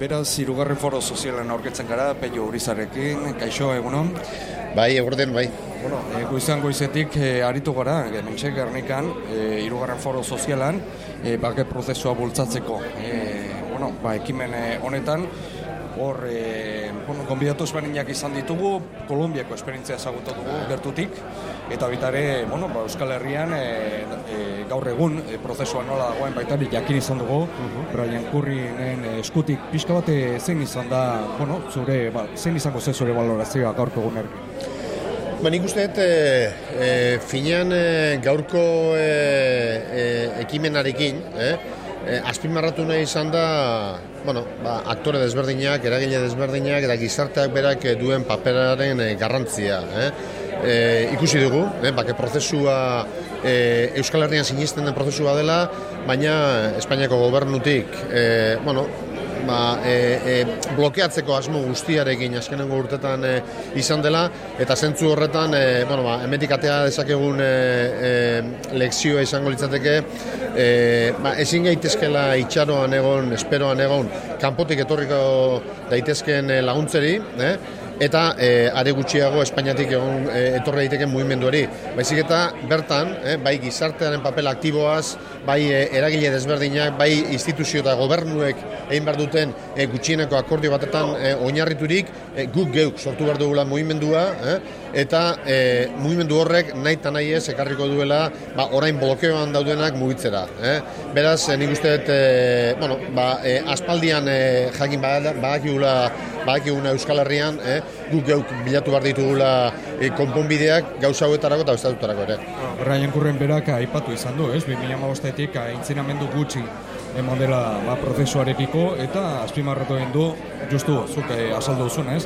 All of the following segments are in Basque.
Beraz, irugarren foro sozialen aurketzen gara, peio urizarekin, kaixo egunon. Bai, egurden, bai. Bueno, e, goizan goizetik e, aritu gara, gementxe gernikan, e, irugarren foro sozialan, e, bake prozesua bultzatzeko. E, bueno, ba, ekimen e, honetan, hor, e, bueno, konbidatu esperinak izan ditugu, Kolumbiako esperientzia ezagutu dugu gertutik, eta bitare, bueno, ba, Euskal Herrian e, e, gaur egun e, prozesua nola dagoen baitari jakin izan dugu, Brian Currynen eskutik pixka bate zein izan da, bueno, zure, ba, zein izango zen zure valorazioa gaurko eguner? Ba, nik uste dut, e, e, finean e, gaurko e, e, ekimenarekin, eh? E, azpimarratu nahi izan da, bueno, ba, aktore desberdinak, eragile desberdinak, eta gizarteak berak duen paperaren e, garrantzia. Eh? E, ikusi dugu, eh? bake prozesua e, Euskal Herrian sinisten den prozesua dela, baina Espainiako gobernutik, e, bueno, ba, e, e, blokeatzeko asmo guztiarekin azkenengo urtetan e, izan dela eta zentzu horretan e, bueno, ba, emetik atea dezakegun e, e, lekzioa izango litzateke e, ba, ezin gaitezkela itxaroan egon, esperoan egon kanpotik etorriko daitezken laguntzeri eh? Eta e, are gutxiago Espainiatik egon e, etorri daiteke mugimenduari. Baizik eta bertan, e, bai gizartearen papel aktiboaz, bai e, eragile desberdinak, bai instituzio eta gobernuek egin behar duten e, gutxieneko akordio batetan e, oinarriturik, e, guk geuk sortu behar dugula mugimendua, e, eta e, mugimendu horrek nahi eta nahi ez ekarriko duela ba, orain blokeoan daudenak mugitzera. E. Beraz, nik uste dut, e, bueno, ba, e, aspaldian e, jakin badakigula badakiguna Euskal Herrian, eh, guk geuk bilatu behar ditugula eh, konponbideak gauza hauetarako eta bestatutarako ere. Ryan Kurren berak aipatu izan du, ez? 2008-etik aintzinamendu gutxi eman dela ba, prozesuarekiko eta azpimarratu egin du, justu, zuk eh, azaldu duzun, ez?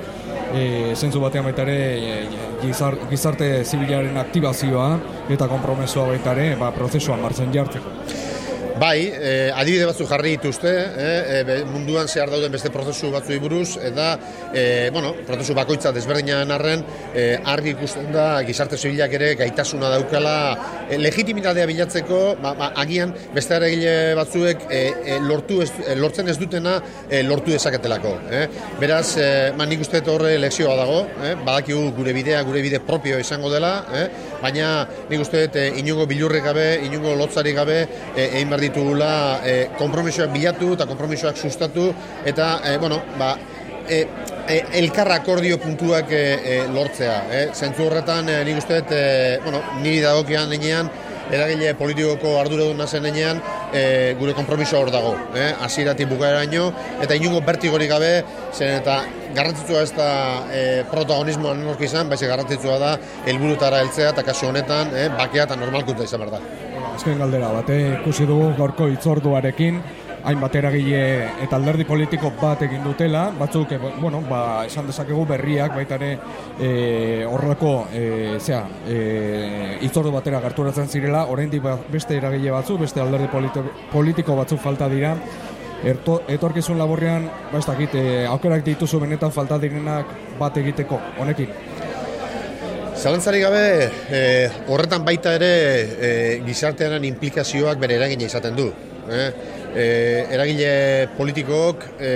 E, zentzu batean baita ere gizar, gizarte zibilaren aktibazioa eta kompromesoa baita ere ba, prozesuan martzen jartzeko. Bai, eh, adibide batzu jarri dituzte, eh, eh, munduan zehar dauden beste prozesu batzu buruz eta eh, bueno, prozesu bakoitza desberdinaren arren eh, argi ikusten da gizarte zibilak ere gaitasuna daukala eh, legitimitatea bilatzeko, ba, ba, agian beste egile batzuek eh, eh, lortu ez, eh, lortzen ez dutena eh, lortu dezaketelako. Eh. Beraz, eh, man nik uste horre lekzioa dago, eh, badakigu gure bidea, gure bide propio izango dela, eh, baina nik uste eh, inungo bilurrik gabe, inungo lotzari gabe, eh, egin ditugula e, konpromisoak bilatu eta konpromisoak sustatu eta e, bueno, ba, e, e, elkar akordio puntuak e, e, lortzea. E. Zentzu horretan, e, nik uste, e, bueno, niri dagokian denean, eragile politikoko ardura duna zen denean, e, gure konpromiso hor dago. Eh? Aziratik bukaeraino, eta inungo bertigorik gabe, zen eta garrantzitsua ez da e, protagonismoan nork izan, baizik garrantzitsua da helburutara heltzea eta kasu honetan eh, bakea eta normalkuta izan behar da azken galdera bate ikusi dugu gaurko itzorduarekin hainbat eragile eta alderdi politiko bat egin dutela, batzuk, e, bueno, ba, esan dezakegu berriak baita ere e, horrelako e, zera, e, itzordu batera garturatzen zirela, oraindik ba, beste eragile batzu, beste alderdi politiko batzuk falta dira, Erto, etorkizun laborrean, ba ez dakit, e, aukerak dituzu benetan falta direnak bat egiteko, honekin? Zalantzari gabe, e, horretan baita ere e, gizartearen implikazioak bere eragina izaten du. Eh? E, eragile politikok e,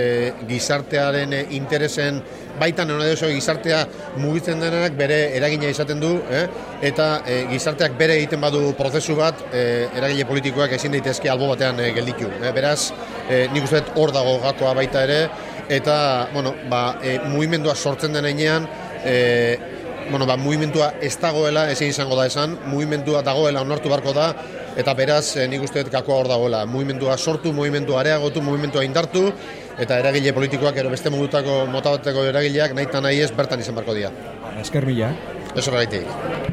gizartearen interesen baitan edo oso gizartea mugitzen denak bere eragina izaten du eh? eta e, gizarteak bere egiten badu prozesu bat e, eragile politikoak ezin daitezke albo batean e, gelditu. Eh? Beraz, e, nik uste hor dago gakoa baita ere eta bueno, ba, e, mugimendua sortzen denean e, bueno, ba, mugimentua ez dagoela, ezin izango da esan, mugimentua dagoela onartu barko da, eta beraz, eh, nik uste kakoa hor dagoela. Mugimentua sortu, mugimentua areagotu, mugimentua indartu, eta eragile politikoak, ero beste modutako, motabateko eragileak, nahi eta nahi ez, bertan izan barko dira. Esker mila. Ez horregatik.